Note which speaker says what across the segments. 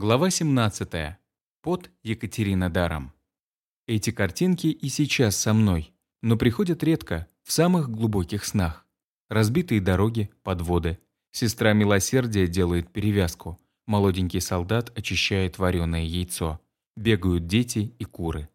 Speaker 1: Глава 17. Под Екатеринодаром. Эти картинки и сейчас со мной, но приходят редко, в самых глубоких снах. Разбитые дороги, подводы. Сестра милосердия делает перевязку. Молоденький солдат очищает вареное яйцо. Бегают дети и куры.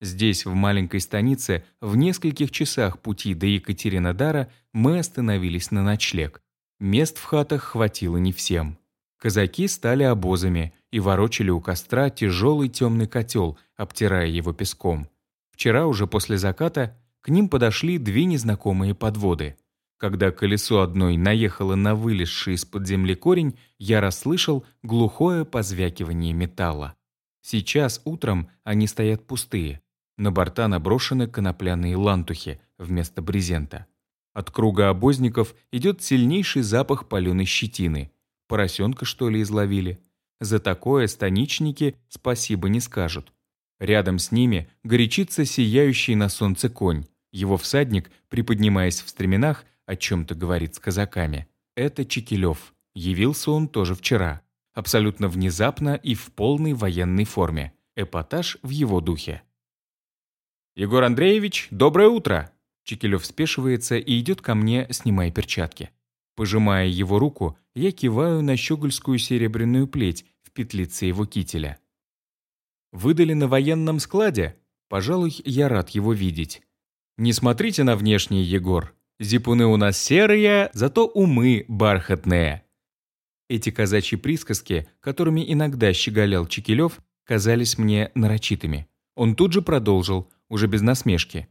Speaker 1: Здесь, в маленькой станице, в нескольких часах пути до Екатеринодара мы остановились на ночлег. Мест в хатах хватило не всем. Казаки стали обозами и ворочали у костра тяжелый темный котел, обтирая его песком. Вчера уже после заката к ним подошли две незнакомые подводы. Когда колесо одной наехало на вылезший из-под земли корень, я расслышал глухое позвякивание металла. Сейчас утром они стоят пустые. На борта наброшены конопляные лантухи вместо брезента. От круга обозников идет сильнейший запах паленой щетины – Поросенка, что ли, изловили? За такое станичники спасибо не скажут. Рядом с ними горячится сияющий на солнце конь. Его всадник, приподнимаясь в стременах, о чем-то говорит с казаками. Это Чекилев. Явился он тоже вчера. Абсолютно внезапно и в полной военной форме. Эпатаж в его духе. «Егор Андреевич, доброе утро!» Чекилев спешивается и идет ко мне, снимая перчатки. Пожимая его руку, я киваю на щегольскую серебряную плеть в петлице его кителя. «Выдали на военном складе? Пожалуй, я рад его видеть. Не смотрите на внешний Егор. Зипуны у нас серые, зато умы бархатные». Эти казачьи присказки, которыми иногда щеголял Чекилев, казались мне нарочитыми. Он тут же продолжил, уже без насмешки.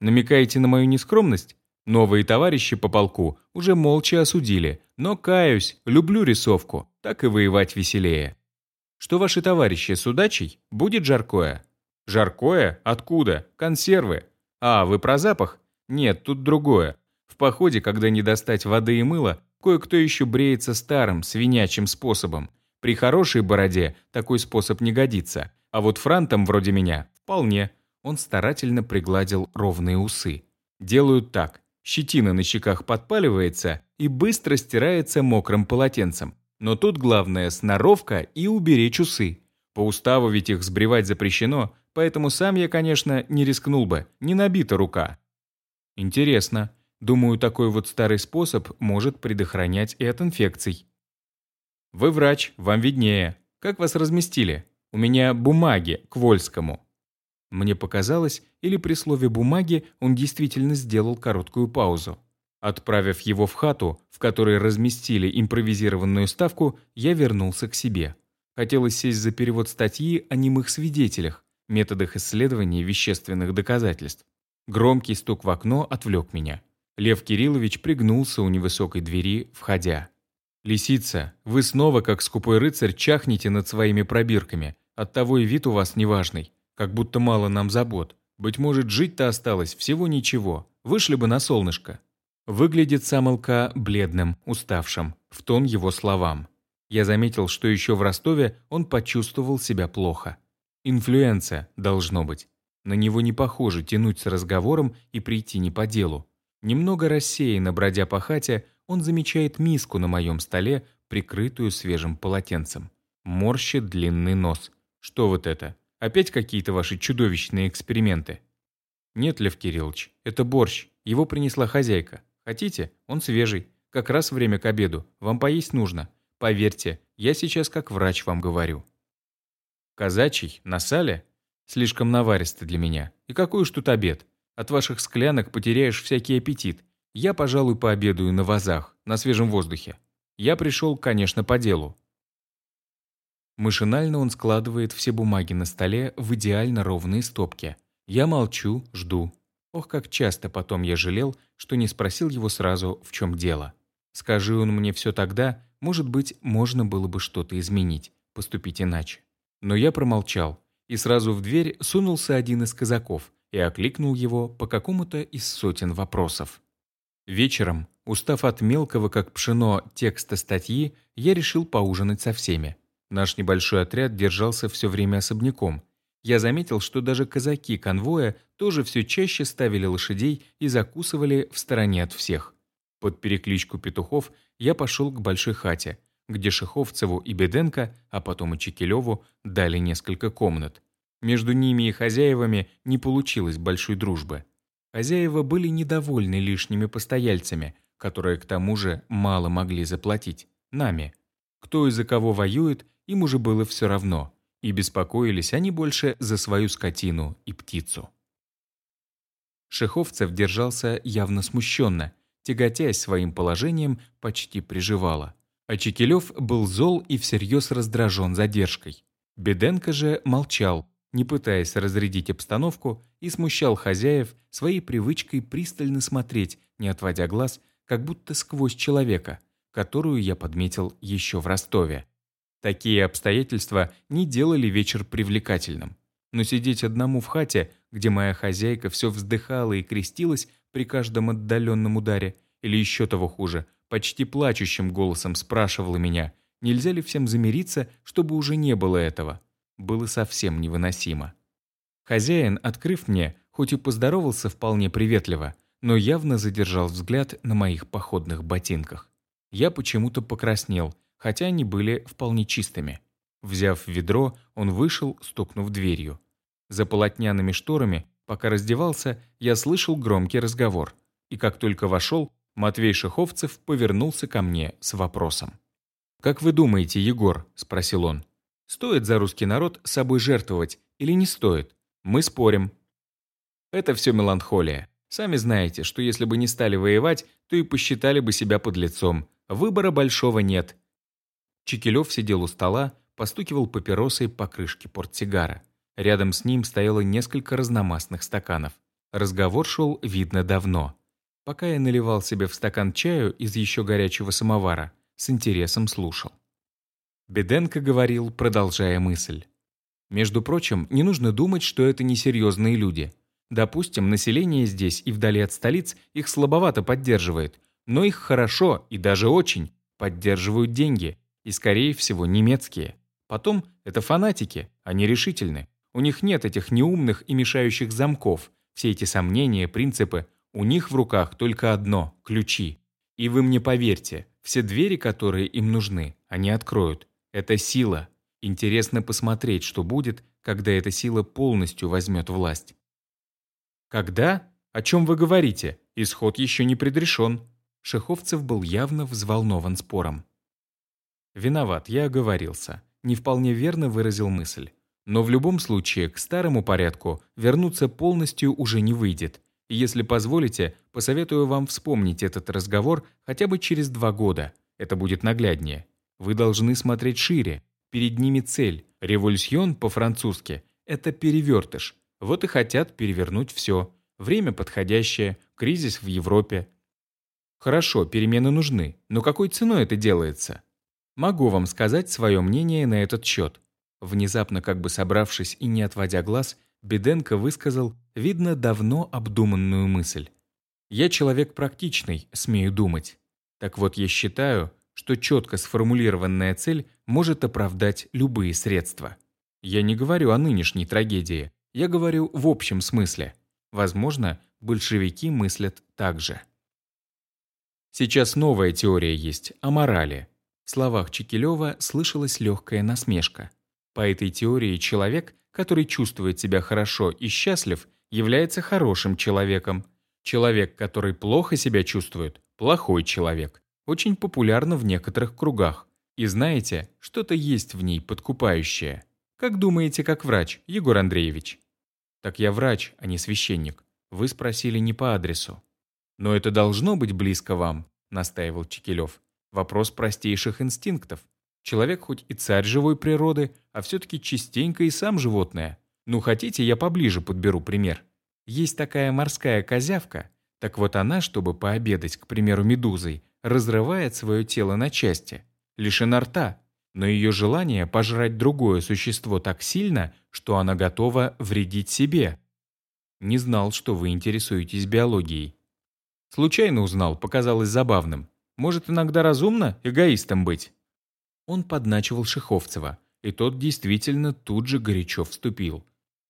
Speaker 1: «Намекаете на мою нескромность? Новые товарищи по полку уже молча осудили, но, каюсь, люблю рисовку, так и воевать веселее. Что ваши товарищи с удачей? Будет жаркое? Жаркое? Откуда? Консервы. А, вы про запах? Нет, тут другое. В походе, когда не достать воды и мыла, кое-кто еще бреется старым, свинячим способом. При хорошей бороде такой способ не годится. А вот франтом вроде меня вполне. Он старательно пригладил ровные усы. Делают так. Щетина на щеках подпаливается и быстро стирается мокрым полотенцем. Но тут главное – сноровка и уберечь усы. По уставу ведь их сбривать запрещено, поэтому сам я, конечно, не рискнул бы, не набита рука. Интересно. Думаю, такой вот старый способ может предохранять и от инфекций. Вы врач, вам виднее. Как вас разместили? У меня бумаги к Вольскому. Мне показалось, или при слове «бумаги» он действительно сделал короткую паузу. Отправив его в хату, в которой разместили импровизированную ставку, я вернулся к себе. Хотелось сесть за перевод статьи о немых свидетелях, методах исследования вещественных доказательств. Громкий стук в окно отвлек меня. Лев Кириллович пригнулся у невысокой двери, входя. «Лисица, вы снова, как скупой рыцарь, чахнете над своими пробирками. Оттого и вид у вас неважный. Как будто мало нам забот. Быть может, жить-то осталось всего ничего. Вышли бы на солнышко. Выглядит сам ЛК бледным, уставшим, в тон его словам. Я заметил, что еще в Ростове он почувствовал себя плохо. Инфлюенция, должно быть. На него не похоже тянуть с разговором и прийти не по делу. Немного рассеянно бродя по хате, он замечает миску на моем столе, прикрытую свежим полотенцем. Морщит длинный нос. Что вот это? Опять какие-то ваши чудовищные эксперименты?» «Нет, Лев Кириллович, это борщ. Его принесла хозяйка. Хотите? Он свежий. Как раз время к обеду. Вам поесть нужно. Поверьте, я сейчас как врач вам говорю». «Казачий? На сале? Слишком наваристо для меня. И какой уж тут обед? От ваших склянок потеряешь всякий аппетит. Я, пожалуй, пообедаю на вазах, на свежем воздухе. Я пришел, конечно, по делу. Машинально он складывает все бумаги на столе в идеально ровные стопки. Я молчу, жду. Ох, как часто потом я жалел, что не спросил его сразу, в чем дело. Скажи он мне все тогда, может быть, можно было бы что-то изменить, поступить иначе. Но я промолчал, и сразу в дверь сунулся один из казаков и окликнул его по какому-то из сотен вопросов. Вечером, устав от мелкого, как пшено, текста статьи, я решил поужинать со всеми. Наш небольшой отряд держался все время особняком. Я заметил, что даже казаки конвоя тоже все чаще ставили лошадей и закусывали в стороне от всех. Под перекличку петухов я пошел к большой хате, где Шеховцеву и Беденко, а потом и Чекилеву, дали несколько комнат. Между ними и хозяевами не получилось большой дружбы. Хозяева были недовольны лишними постояльцами, которые к тому же мало могли заплатить, нами. Кто и за кого воюет, им уже было все равно, и беспокоились они больше за свою скотину и птицу. Шеховцев держался явно смущенно, тяготясь своим положением почти приживало. А Чекилев был зол и всерьез раздражен задержкой. Беденко же молчал, не пытаясь разрядить обстановку, и смущал хозяев своей привычкой пристально смотреть, не отводя глаз, как будто сквозь человека, которую я подметил еще в Ростове. Такие обстоятельства не делали вечер привлекательным. Но сидеть одному в хате, где моя хозяйка все вздыхала и крестилась при каждом отдаленном ударе, или еще того хуже, почти плачущим голосом спрашивала меня, нельзя ли всем замириться, чтобы уже не было этого, было совсем невыносимо. Хозяин, открыв мне, хоть и поздоровался вполне приветливо, но явно задержал взгляд на моих походных ботинках. Я почему-то покраснел, хотя они были вполне чистыми. Взяв ведро, он вышел, стукнув дверью. За полотняными шторами, пока раздевался, я слышал громкий разговор. И как только вошел, Матвей Шеховцев повернулся ко мне с вопросом. «Как вы думаете, Егор?» – спросил он. «Стоит за русский народ собой жертвовать или не стоит? Мы спорим». Это все меланхолия. Сами знаете, что если бы не стали воевать, то и посчитали бы себя под лицом. Выбора большого нет. Чекилев сидел у стола, постукивал папиросой по крышке портсигара. Рядом с ним стояло несколько разномастных стаканов. Разговор шел, видно, давно. Пока я наливал себе в стакан чаю из еще горячего самовара, с интересом слушал. Беденко говорил, продолжая мысль. Между прочим, не нужно думать, что это несерьезные люди. Допустим, население здесь и вдали от столиц их слабовато поддерживает, но их хорошо и даже очень поддерживают деньги, и, скорее всего, немецкие. Потом, это фанатики, они решительны. У них нет этих неумных и мешающих замков. Все эти сомнения, принципы, у них в руках только одно – ключи. И вы мне поверьте, все двери, которые им нужны, они откроют. Это сила. Интересно посмотреть, что будет, когда эта сила полностью возьмет власть. Когда? О чем вы говорите? Исход еще не предрешен. Шеховцев был явно взволнован спором. Виноват, я оговорился. Не вполне верно выразил мысль. Но в любом случае к старому порядку вернуться полностью уже не выйдет. И если позволите, посоветую вам вспомнить этот разговор хотя бы через два года. Это будет нагляднее. Вы должны смотреть шире. Перед ними цель. Революцион по-французски – это перевертыш. Вот и хотят перевернуть все. Время подходящее, кризис в Европе. Хорошо, перемены нужны, но какой ценой это делается? Могу вам сказать свое мнение на этот счет. Внезапно, как бы собравшись и не отводя глаз, Беденко высказал, видно, давно обдуманную мысль. «Я человек практичный, смею думать. Так вот, я считаю, что четко сформулированная цель может оправдать любые средства. Я не говорю о нынешней трагедии, я говорю в общем смысле. Возможно, большевики мыслят так же. Сейчас новая теория есть о морали. В словах Чекилева слышалась легкая насмешка. По этой теории человек, который чувствует себя хорошо и счастлив, является хорошим человеком. Человек, который плохо себя чувствует, плохой человек. Очень популярно в некоторых кругах. И знаете, что-то есть в ней подкупающее. Как думаете, как врач, Егор Андреевич? Так я врач, а не священник. Вы спросили не по адресу. Но это должно быть близко вам, настаивал Чекилев. Вопрос простейших инстинктов. Человек хоть и царь живой природы, а все-таки частенько и сам животное. Ну, хотите, я поближе подберу пример. Есть такая морская козявка. Так вот она, чтобы пообедать, к примеру, медузой, разрывает свое тело на части. Лишена рта. Но ее желание пожрать другое существо так сильно, что она готова вредить себе. Не знал, что вы интересуетесь биологией. Случайно узнал, показалось забавным. Может, иногда разумно эгоистом быть? Он подначивал Шеховцева, и тот действительно тут же горячо вступил.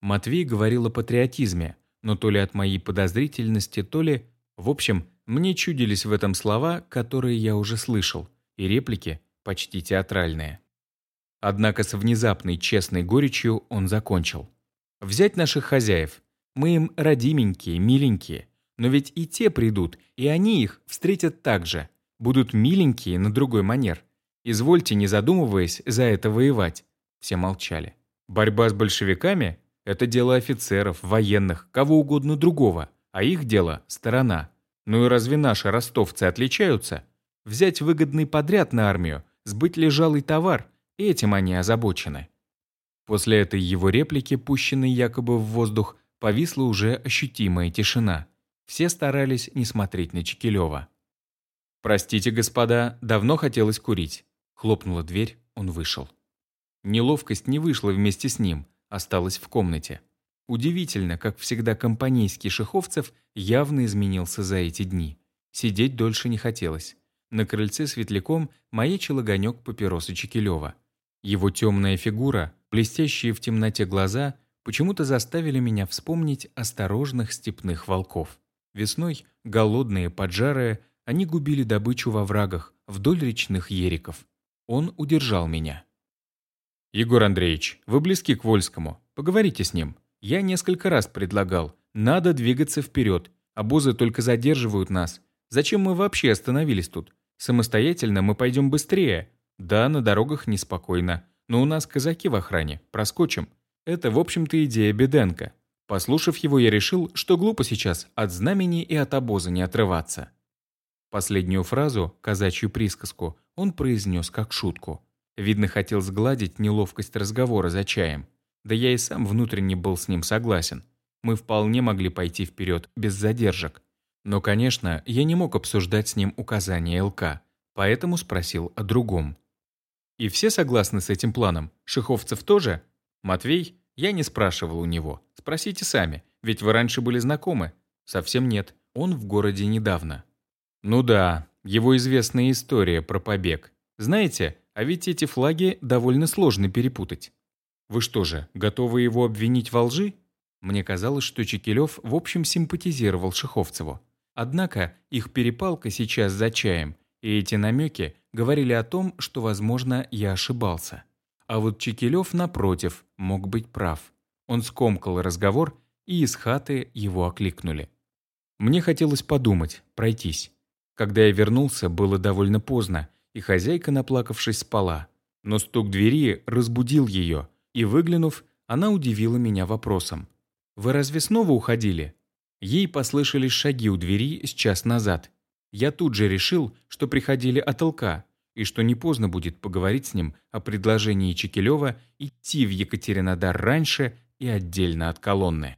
Speaker 1: Матвей говорил о патриотизме, но то ли от моей подозрительности, то ли... В общем, мне чудились в этом слова, которые я уже слышал, и реплики, почти театральные. Однако с внезапной честной горечью он закончил. «Взять наших хозяев. Мы им родименькие, миленькие. Но ведь и те придут, и они их встретят так же. Будут миленькие на другой манер. Извольте, не задумываясь, за это воевать». Все молчали. «Борьба с большевиками — это дело офицеров, военных, кого угодно другого, а их дело — сторона. Ну и разве наши ростовцы отличаются? Взять выгодный подряд на армию, сбыть лежалый товар — Этим они озабочены. После этой его реплики, пущенной якобы в воздух, повисла уже ощутимая тишина. Все старались не смотреть на Чекилева. «Простите, господа, давно хотелось курить». Хлопнула дверь, он вышел. Неловкость не вышла вместе с ним, осталась в комнате. Удивительно, как всегда компанейский Шиховцев явно изменился за эти дни. Сидеть дольше не хотелось. На крыльце светляком маячил огонек папиросы Чекилева. Его темная фигура, блестящие в темноте глаза почему-то заставили меня вспомнить осторожных степных волков. Весной, голодные, поджарые, они губили добычу во врагах, вдоль речных ериков. Он удержал меня. «Егор Андреевич, вы близки к Вольскому. Поговорите с ним. Я несколько раз предлагал. Надо двигаться вперед. Обозы только задерживают нас. Зачем мы вообще остановились тут? Самостоятельно мы пойдем быстрее. Да, на дорогах неспокойно, но у нас казаки в охране, проскочим. Это, в общем-то, идея Беденко. Послушав его, я решил, что глупо сейчас от знамени и от обоза не отрываться. Последнюю фразу, казачью присказку, он произнес как шутку. Видно, хотел сгладить неловкость разговора за чаем. Да я и сам внутренне был с ним согласен. Мы вполне могли пойти вперед без задержек. Но, конечно, я не мог обсуждать с ним указания ЛК, поэтому спросил о другом. И все согласны с этим планом? Шиховцев тоже? Матвей? Я не спрашивал у него. Спросите сами, ведь вы раньше были знакомы. Совсем нет, он в городе недавно. Ну да, его известная история про побег. Знаете, а ведь эти флаги довольно сложно перепутать. Вы что же, готовы его обвинить во лжи? Мне казалось, что Чекилев в общем симпатизировал Шиховцеву. Однако их перепалка сейчас за чаем и эти намеки говорили о том, что, возможно, я ошибался. А вот Чекилев, напротив, мог быть прав. Он скомкал разговор, и из хаты его окликнули. Мне хотелось подумать, пройтись. Когда я вернулся, было довольно поздно, и хозяйка, наплакавшись, спала. Но стук двери разбудил ее, и, выглянув, она удивила меня вопросом. «Вы разве снова уходили?» Ей послышались шаги у двери с час назад, я тут же решил, что приходили от ЛК, и что не поздно будет поговорить с ним о предложении Чекилева идти в Екатеринодар раньше и отдельно от колонны.